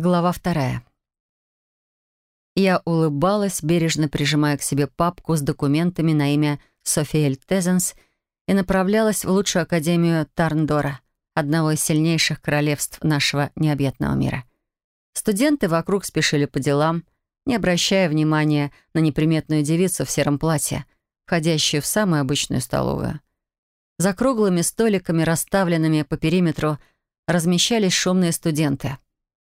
Глава вторая. Я улыбалась, бережно прижимая к себе папку с документами на имя Софиэль Тезенс и направлялась в лучшую академию Тарндора, одного из сильнейших королевств нашего необъятного мира. Студенты вокруг спешили по делам, не обращая внимания на неприметную девицу в сером платье, входящую в самую обычную столовую. За круглыми столиками, расставленными по периметру, размещались шумные студенты —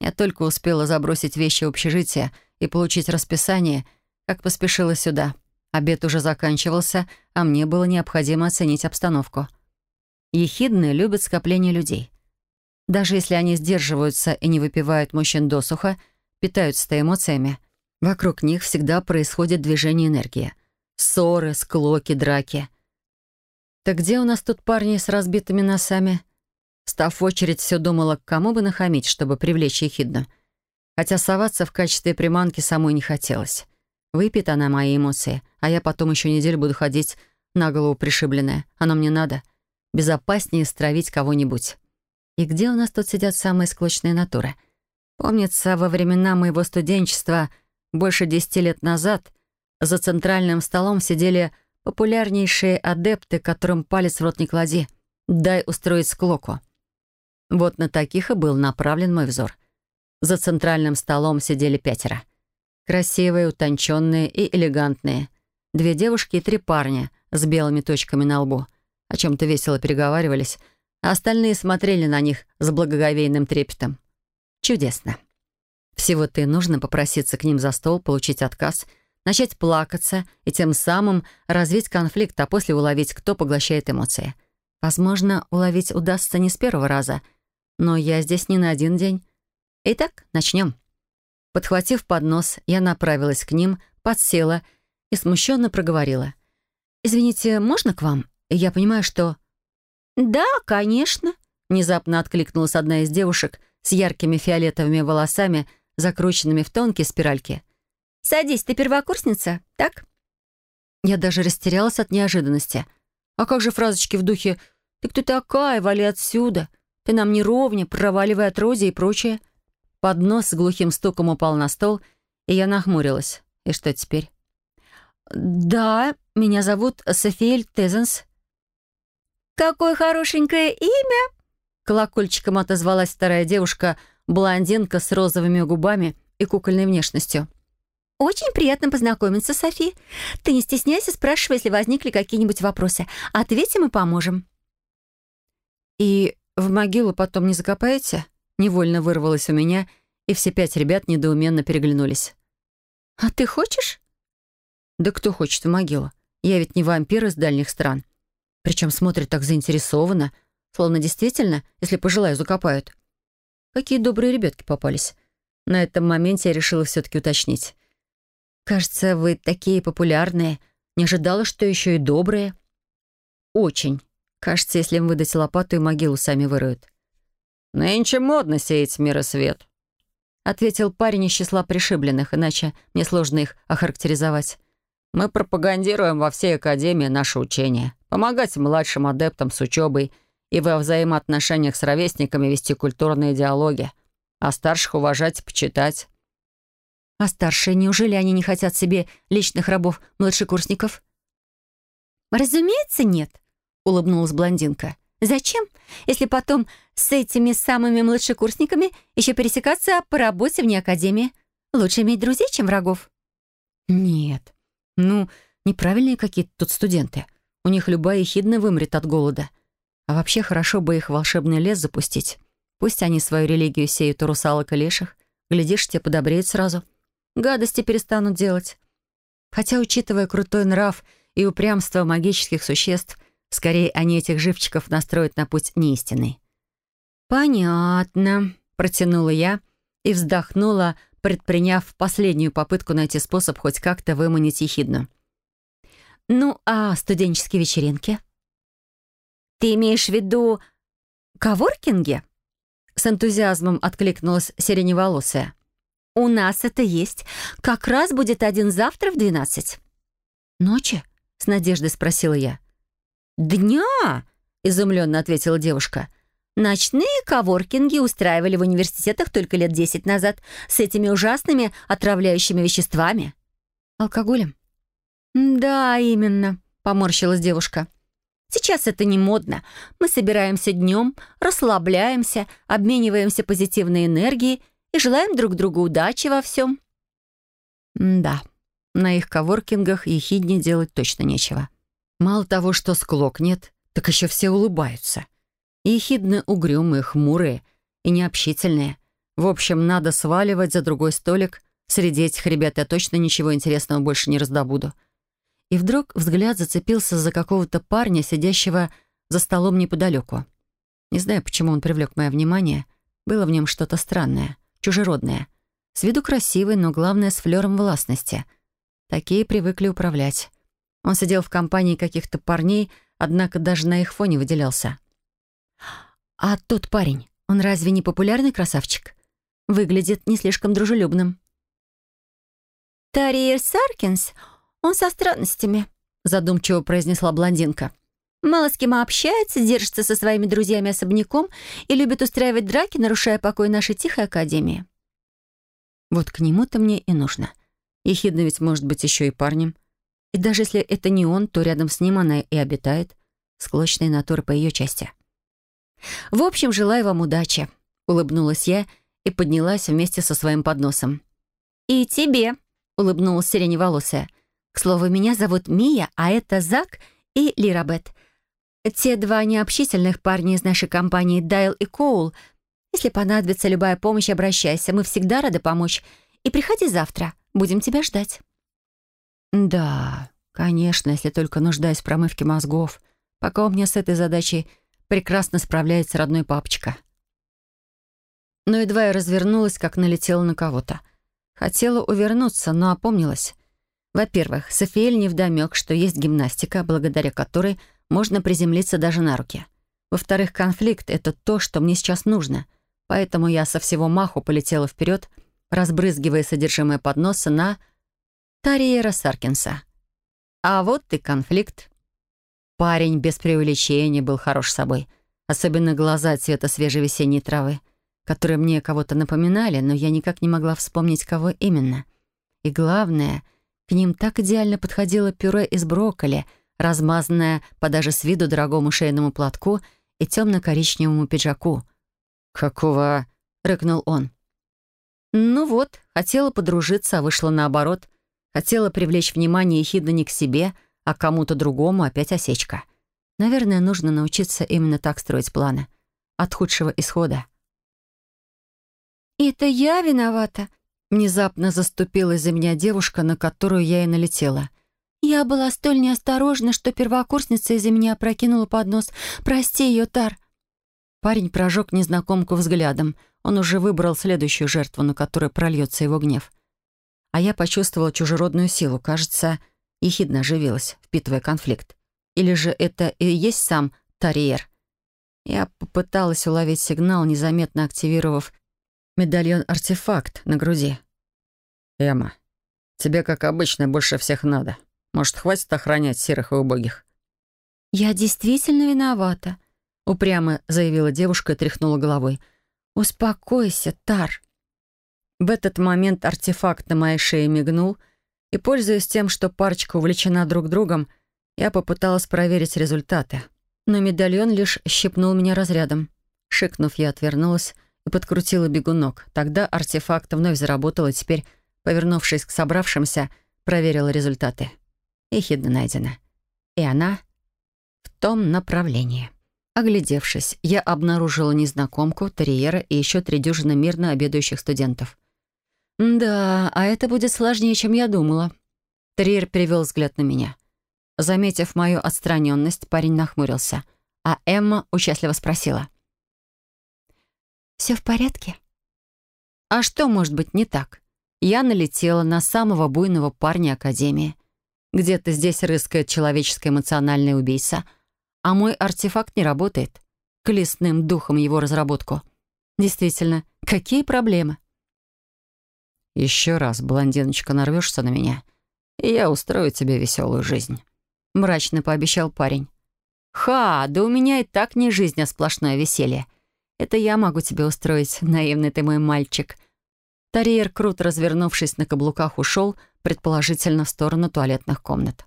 я только успела забросить вещи в общежитие и получить расписание, как поспешила сюда. Обед уже заканчивался, а мне было необходимо оценить обстановку. Ехидные любят скопление людей. Даже если они сдерживаются и не выпивают мужчин досуха, питаются-то эмоциями. Вокруг них всегда происходит движение энергии. Ссоры, склоки, драки. Так где у нас тут парни с разбитыми носами? Став в очередь, все думала, кому бы нахамить, чтобы привлечь ехидно. Хотя соваться в качестве приманки самой не хотелось. Выпьет она мои эмоции, а я потом еще неделю буду ходить на голову пришибленная. Оно мне надо. Безопаснее стравить кого-нибудь. И где у нас тут сидят самые склочные натуры? Помнится, во времена моего студенчества, больше десяти лет назад, за центральным столом сидели популярнейшие адепты, которым палец в рот не клади. Дай устроить склоку. Вот на таких и был направлен мой взор. За центральным столом сидели пятеро. Красивые, утонченные и элегантные. Две девушки и три парня с белыми точками на лбу. О чем-то весело переговаривались, а остальные смотрели на них с благоговейным трепетом. Чудесно. Всего-то и нужно попроситься к ним за стол, получить отказ, начать плакаться и тем самым развить конфликт, а после уловить, кто поглощает эмоции. Возможно, уловить удастся не с первого раза — но я здесь не на один день. Итак, начнем. Подхватив поднос, я направилась к ним, подсела и смущенно проговорила. «Извините, можно к вам? Я понимаю, что...» «Да, конечно», — внезапно откликнулась одна из девушек с яркими фиолетовыми волосами, закрученными в тонкие спиральки. «Садись, ты первокурсница, так?» Я даже растерялась от неожиданности. «А как же фразочки в духе «Ты кто такая? Вали отсюда!» Ты нам не ровня, проваливай отродье и прочее». Поднос с глухим стуком упал на стол, и я нахмурилась. И что теперь? «Да, меня зовут Софиэль Тезенс». «Какое хорошенькое имя!» Колокольчиком отозвалась вторая девушка, блондинка с розовыми губами и кукольной внешностью. «Очень приятно познакомиться, Софи. Ты не стесняйся, спрашивай, если возникли какие-нибудь вопросы. Ответим и поможем». «И «В могилу потом не закопаете?» Невольно вырвалось у меня, и все пять ребят недоуменно переглянулись. «А ты хочешь?» «Да кто хочет в могилу? Я ведь не вампир из дальних стран. Причем смотрит так заинтересованно, словно действительно, если пожелаю, закопают. Какие добрые ребятки попались. На этом моменте я решила все-таки уточнить. «Кажется, вы такие популярные. Не ожидала, что еще и добрые». «Очень», Кажется, если им выдать лопату, и могилу сами выроют. «Нынче модно сеять мир и свет», — ответил парень из числа пришибленных, иначе мне сложно их охарактеризовать. «Мы пропагандируем во всей Академии наше учение. Помогать младшим адептам с учебой и во взаимоотношениях с ровесниками вести культурные диалоги, а старших уважать и почитать». «А старшие, неужели они не хотят себе личных рабов младшекурсников?» «Разумеется, нет», — улыбнулась блондинка. «Зачем, если потом с этими самыми младшекурсниками еще пересекаться по работе вне академии? Лучше иметь друзей, чем врагов». «Нет. Ну, неправильные какие-то тут студенты. У них любая ехидна вымрет от голода. А вообще хорошо бы их волшебный лес запустить. Пусть они свою религию сеют у русалок и леших. Глядишь, те подобреют сразу. Гадости перестанут делать. Хотя, учитывая крутой нрав и упрямство магических существ, Скорее, они этих живчиков настроят на путь неистинный. «Понятно», — протянула я и вздохнула, предприняв последнюю попытку найти способ хоть как-то выманить ехидну. «Ну, а студенческие вечеринки?» «Ты имеешь в виду коворкинги?» С энтузиазмом откликнулась сиреневолосая. «У нас это есть. Как раз будет один завтра в двенадцать». «Ночи?» — с надеждой спросила я. «Дня!» — изумленно ответила девушка. Ночные коворкинги устраивали в университетах только лет десять назад с этими ужасными отравляющими веществами. Алкоголем? Да, именно, поморщилась девушка. Сейчас это не модно. Мы собираемся днем, расслабляемся, обмениваемся позитивной энергией и желаем друг другу удачи во всем. Да, на их коворкингах ехидне делать точно нечего. Мало того, что склок нет, так еще все улыбаются. Ехидно угрюмые, хмурые и необщительные. В общем, надо сваливать за другой столик. Среди этих ребят я точно ничего интересного больше не раздобуду. И вдруг взгляд зацепился за какого-то парня, сидящего за столом неподалеку. Не знаю, почему он привлек мое внимание. Было в нем что-то странное, чужеродное. С виду красивый, но главное, с флером властности. Такие привыкли управлять. Он сидел в компании каких-то парней, однако даже на их фоне выделялся. «А тот парень, он разве не популярный красавчик? Выглядит не слишком дружелюбным». «Тарьер Саркинс, он со странностями», — задумчиво произнесла блондинка. «Мало с кем общается, держится со своими друзьями особняком и любит устраивать драки, нарушая покой нашей тихой академии». «Вот к нему-то мне и нужно. Ехидно ведь может быть еще и парнем. И даже если это не он, то рядом с ним она и обитает. Склочная натура по ее части. «В общем, желаю вам удачи», — улыбнулась я и поднялась вместе со своим подносом. «И тебе», — улыбнулась сиреневолосая. «К слову, меня зовут Мия, а это Зак и Лирабет. Те два необщительных парня из нашей компании,Дайл и Коул. Если понадобится любая помощь, обращайся. Мы всегда рады помочь. И приходи завтра. Будем тебя ждать». Да, конечно, если только нуждаюсь в промывке мозгов. Пока у меня с этой задачей прекрасно справляется родной папочка. Но едва я развернулась, как налетела на кого-то. Хотела увернуться, но опомнилась. Во-первых, Софиэль невдомёк, что есть гимнастика, благодаря которой можно приземлиться даже на руки. Во-вторых, конфликт — это то, что мне сейчас нужно. Поэтому я со всего маху полетела вперед, разбрызгивая содержимое подноса на Тариера Саркинса. А вот и конфликт. Парень без преувеличения был хорош собой. Особенно глаза цвета свежей весенней травы, которые мне кого-то напоминали, но я никак не могла вспомнить, кого именно. И главное, к ним так идеально подходило пюре из брокколи, размазанное по даже с виду дорогому шейному платку и темно-коричневому пиджаку. «Какого?» — рыкнул он. «Ну вот, хотела подружиться, а вышло наоборот. Хотела привлечь внимание ехидно не к себе, а к кому-то другому опять осечка. Наверное, нужно научиться именно так строить планы. От худшего исхода. «Это я виновата», — внезапно заступила за меня девушка, на которую я и налетела. «Я была столь неосторожна, что первокурсница из-за меня опрокинула поднос. Прости ее, Тар». Парень прожег незнакомку взглядом. Он уже выбрал следующую жертву, на которую прольется его гнев а я почувствовала чужеродную силу. Кажется, ехидно оживилась, впитывая конфликт. Или же это и есть сам Тарьер? Я попыталась уловить сигнал, незаметно активировав медальон-артефакт на груди. «Эмма, тебе, как обычно, больше всех надо. Может, хватит охранять серых и убогих?» «Я действительно виновата», — упрямо заявила девушка и тряхнула головой. «Успокойся, Тар». В этот момент артефакт на моей шее мигнул, и, пользуясь тем, что парочка увлечена друг другом, я попыталась проверить результаты. Но медальон лишь щипнул меня разрядом. Шикнув, я отвернулась и подкрутила бегунок. Тогда артефакт вновь заработал, и теперь, повернувшись к собравшимся, проверила результаты. Ехидно найдено. И она в том направлении. Оглядевшись, я обнаружила незнакомку, терьера и еще три дюжины мирно обедающих студентов. «Да, а это будет сложнее, чем я думала». Триер перевел взгляд на меня. Заметив мою отстраненность, парень нахмурился, а Эмма участливо спросила. «Все в порядке?» «А что может быть не так?» Я налетела на самого буйного парня Академии. Где-то здесь рыскает человеческое эмоциональное убийца, а мой артефакт не работает. К лесным духом его разработку. Действительно, какие проблемы? Еще раз, блондиночка, нарвешься на меня, и я устрою тебе веселую жизнь», — мрачно пообещал парень. «Ха, да у меня и так не жизнь, а сплошное веселье. Это я могу тебе устроить, наивный ты мой мальчик». Тарьер, круто развернувшись на каблуках, ушел, предположительно, в сторону туалетных комнат.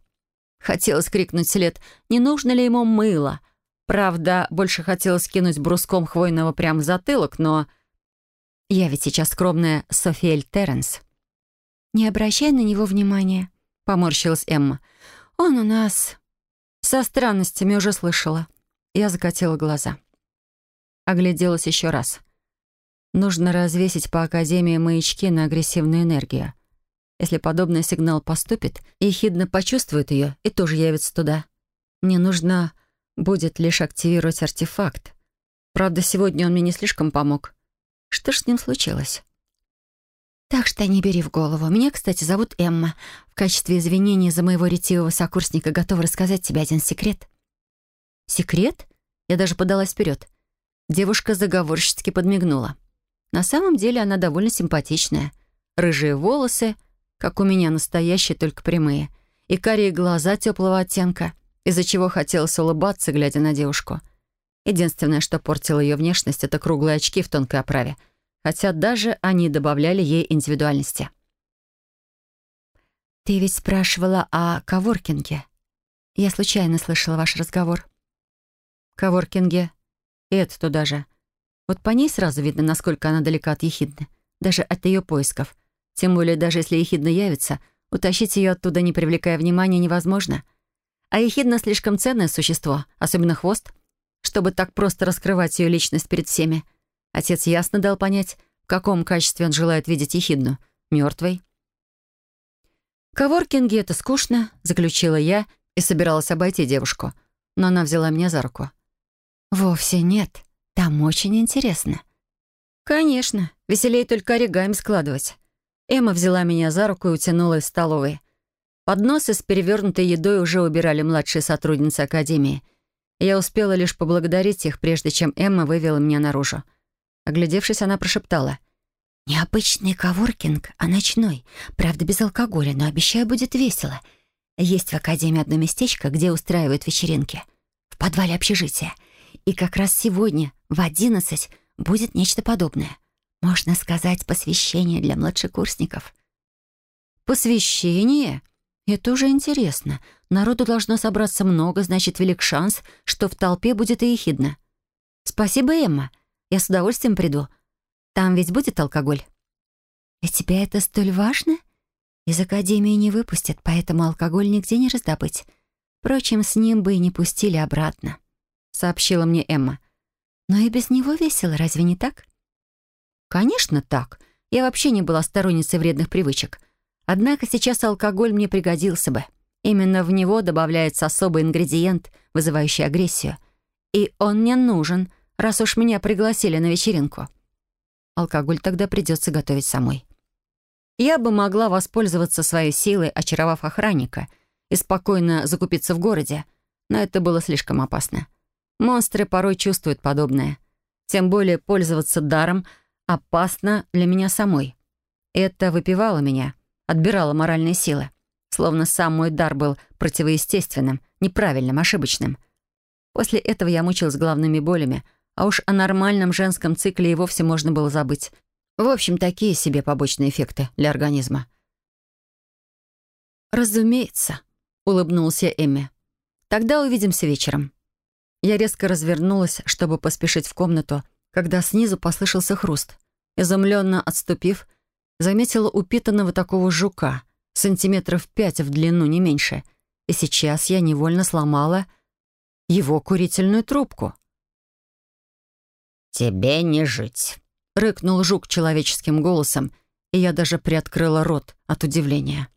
Хотелось крикнуть вслед, не нужно ли ему мыло. Правда, больше хотелось кинуть бруском хвойного прямо в затылок, но... Я ведь сейчас скромная Софиэль Терренс. «Не обращай на него внимания», — поморщилась Эмма. «Он у нас...» «Со странностями уже слышала». Я закатила глаза. Огляделась еще раз. Нужно развесить по Академии маячки на агрессивную энергию. Если подобный сигнал поступит, Ехидна почувствует ее и тоже явится туда. Мне нужно будет лишь активировать артефакт. Правда, сегодня он мне не слишком помог. Что ж с ним случилось? Так что не бери в голову. Меня, кстати, зовут Эмма. В качестве извинения за моего ретивого сокурсника готова рассказать тебе один секрет. Секрет? Я даже подалась вперед. Девушка заговорщицки подмигнула. На самом деле она довольно симпатичная. Рыжие волосы, как у меня настоящие, только прямые, и карие глаза теплого оттенка, из-за чего хотелось улыбаться, глядя на девушку. Единственное, что портило ее внешность, это круглые очки в тонкой оправе, хотя даже они добавляли ей индивидуальности. «Ты ведь спрашивала о коворкинге. Я случайно слышала ваш разговор». «Коворкинге? И это туда же. Вот по ней сразу видно, насколько она далека от Ехидны, даже от ее поисков. Тем более, даже если Ехидна явится, утащить ее оттуда, не привлекая внимания, невозможно. А Ехидна слишком ценное существо, особенно хвост, чтобы так просто раскрывать ее личность перед всеми. Отец ясно дал понять, в каком качестве он желает видеть Ехидну. Мертвой. «Коворкинги — это скучно», — заключила я и собиралась обойти девушку. Но она взяла меня за руку. «Вовсе нет. Там очень интересно». «Конечно. Веселее только оригами складывать». Эмма взяла меня за руку и утянула из столовой. Подносы с перевернутой едой уже убирали младшие сотрудницы Академии. Я успела лишь поблагодарить их, прежде чем Эмма вывела меня наружу. Оглядевшись, она прошептала. «Необычный коворкинг, а ночной. Правда, без алкоголя, но, обещаю, будет весело. Есть в Академии одно местечко, где устраивают вечеринки. В подвале общежития. И как раз сегодня в одиннадцать будет нечто подобное. Можно сказать, посвящение для младшекурсников. Посвящение? Это уже интересно. Народу должно собраться много, значит, велик шанс, что в толпе будет и ехидно. Спасибо, Эмма. Я с удовольствием приду. Там ведь будет алкоголь? Для тебя это столь важно? Из академии не выпустят, поэтому алкоголь нигде не раздобыть. Впрочем, с ним бы и не пустили обратно сообщила мне Эмма. «Но и без него весело, разве не так?» «Конечно так. Я вообще не была сторонницей вредных привычек. Однако сейчас алкоголь мне пригодился бы. Именно в него добавляется особый ингредиент, вызывающий агрессию. И он мне нужен, раз уж меня пригласили на вечеринку. Алкоголь тогда придется готовить самой. Я бы могла воспользоваться своей силой, очаровав охранника, и спокойно закупиться в городе, но это было слишком опасно. Монстры порой чувствуют подобное. Тем более пользоваться даром опасно для меня самой. Это выпивало меня, отбирало моральные силы. Словно сам мой дар был противоестественным, неправильным, ошибочным. После этого я мучилась головными болями, а уж о нормальном женском цикле и вовсе можно было забыть. В общем, такие себе побочные эффекты для организма. «Разумеется», — улыбнулся Эмми. «Тогда увидимся вечером». Я резко развернулась, чтобы поспешить в комнату, когда снизу послышался хруст. Изумленно отступив, заметила упитанного такого жука, сантиметров пять в длину, не меньше. И сейчас я невольно сломала его курительную трубку. «Тебе не жить», — рыкнул жук человеческим голосом, и я даже приоткрыла рот от удивления.